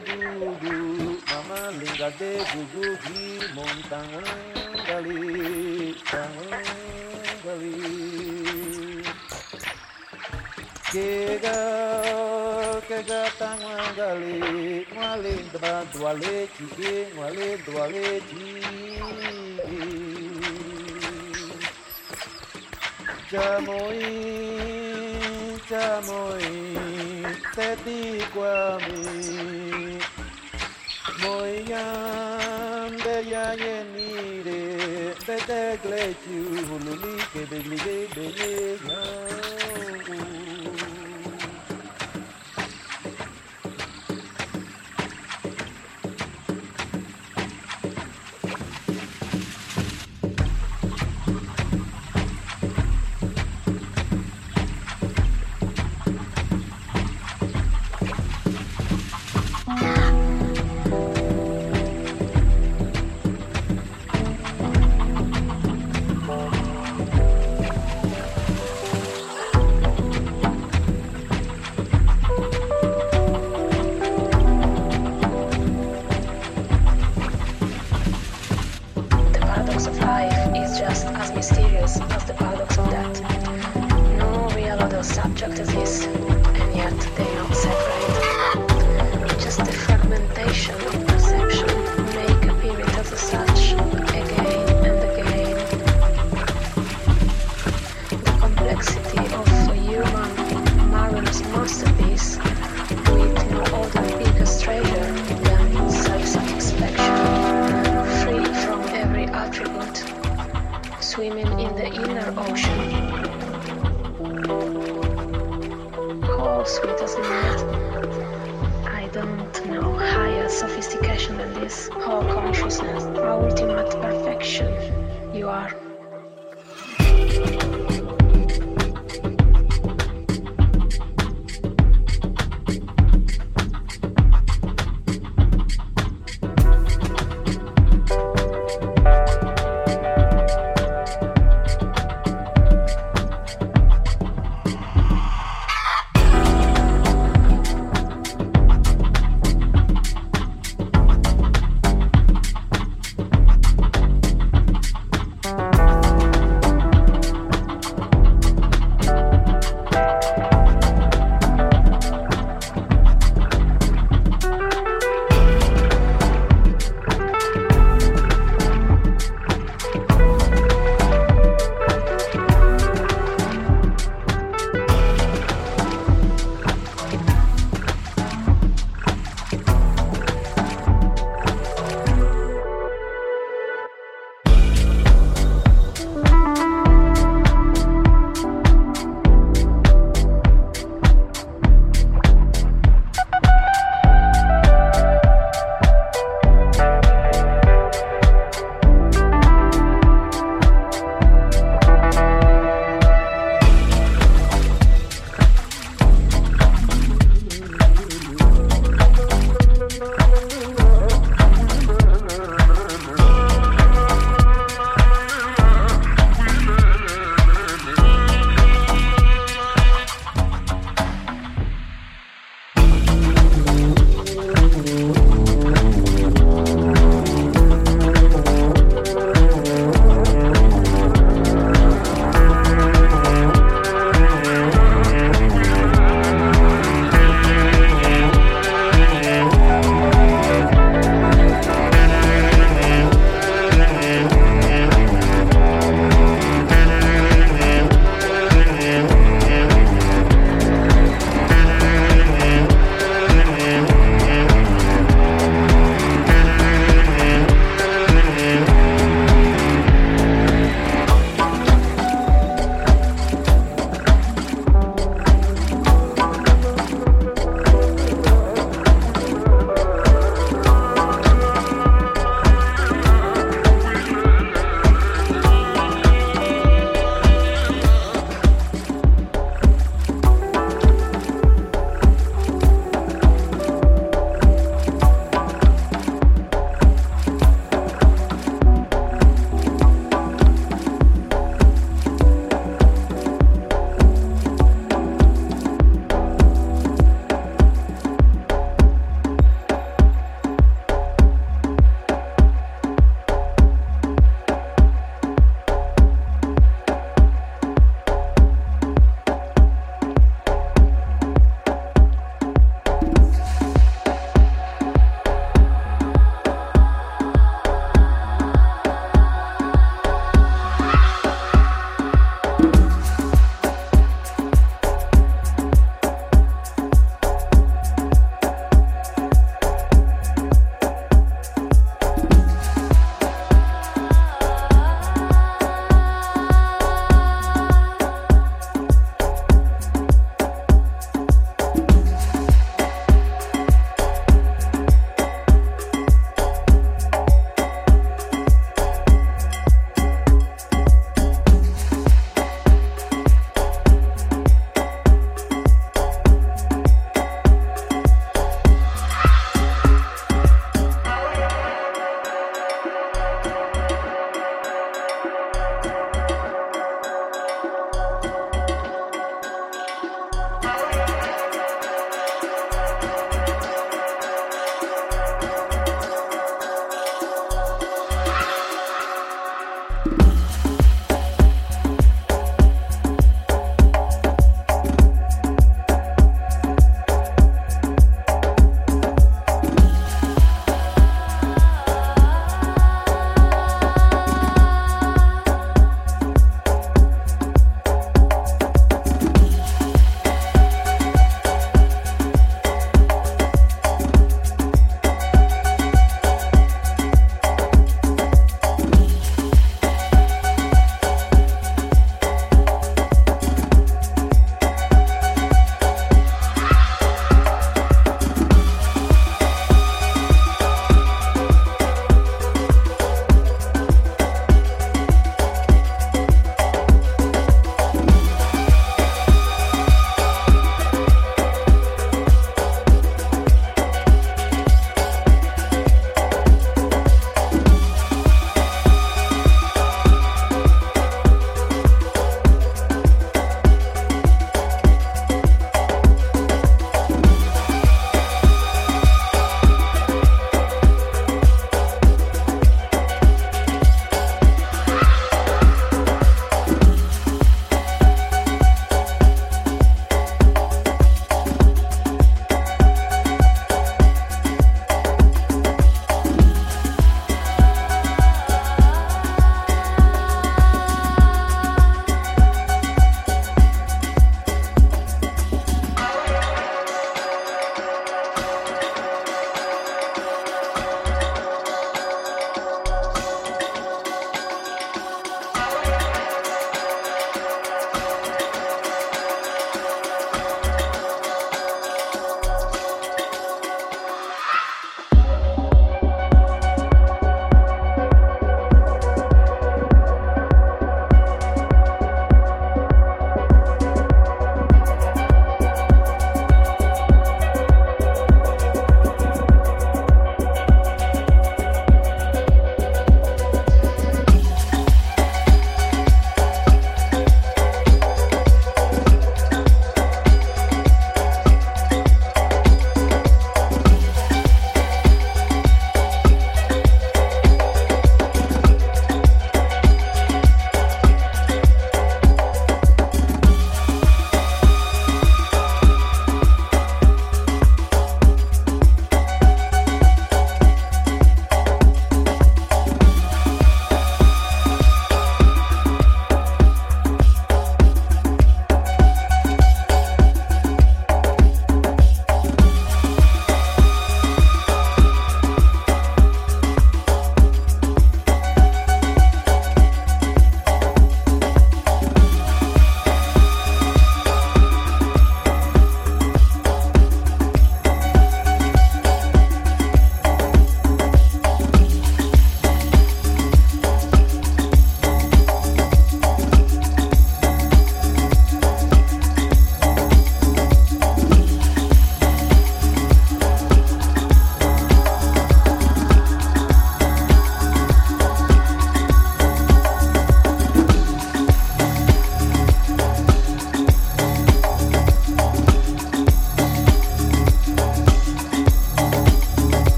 gugu mama linga de gugu gi montangali tangali Kega kega tangali ngwale dba dwale chike ngwale dwale chi Chamoi moi te qua mi moi yan de ya ye ni de de de gle chu lu li ke de li de de ya swimming in the inner ocean. How sweet is that? I don't know higher sophistication than this. Oh, consciousness, our ultimate perfection you are.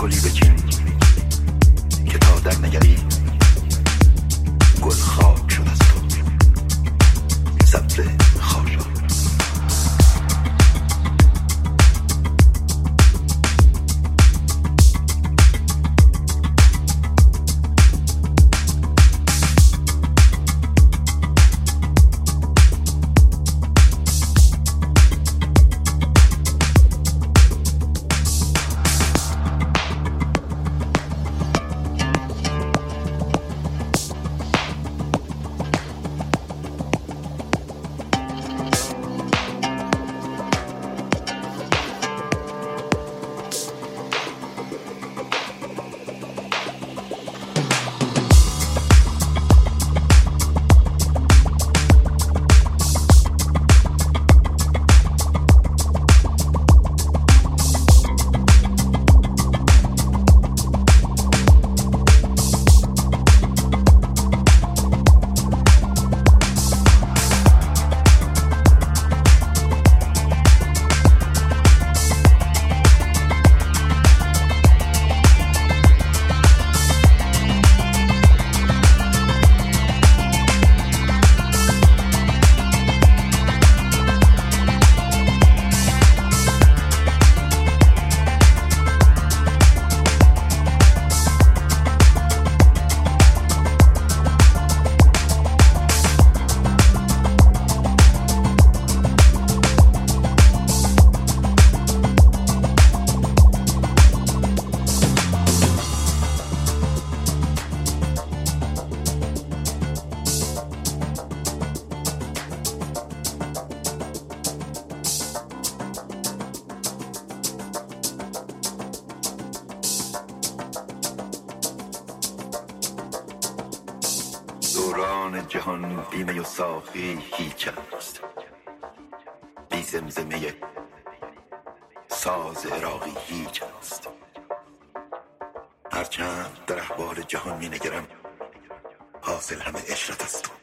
گلی بچین. که تا در نگری دوران جهان بیمه و ساقی هیچ است. بی زمزمه ساز عراقی هیچ است. هرچند در احوال جهان می نگرم حاصل همه اشرت است.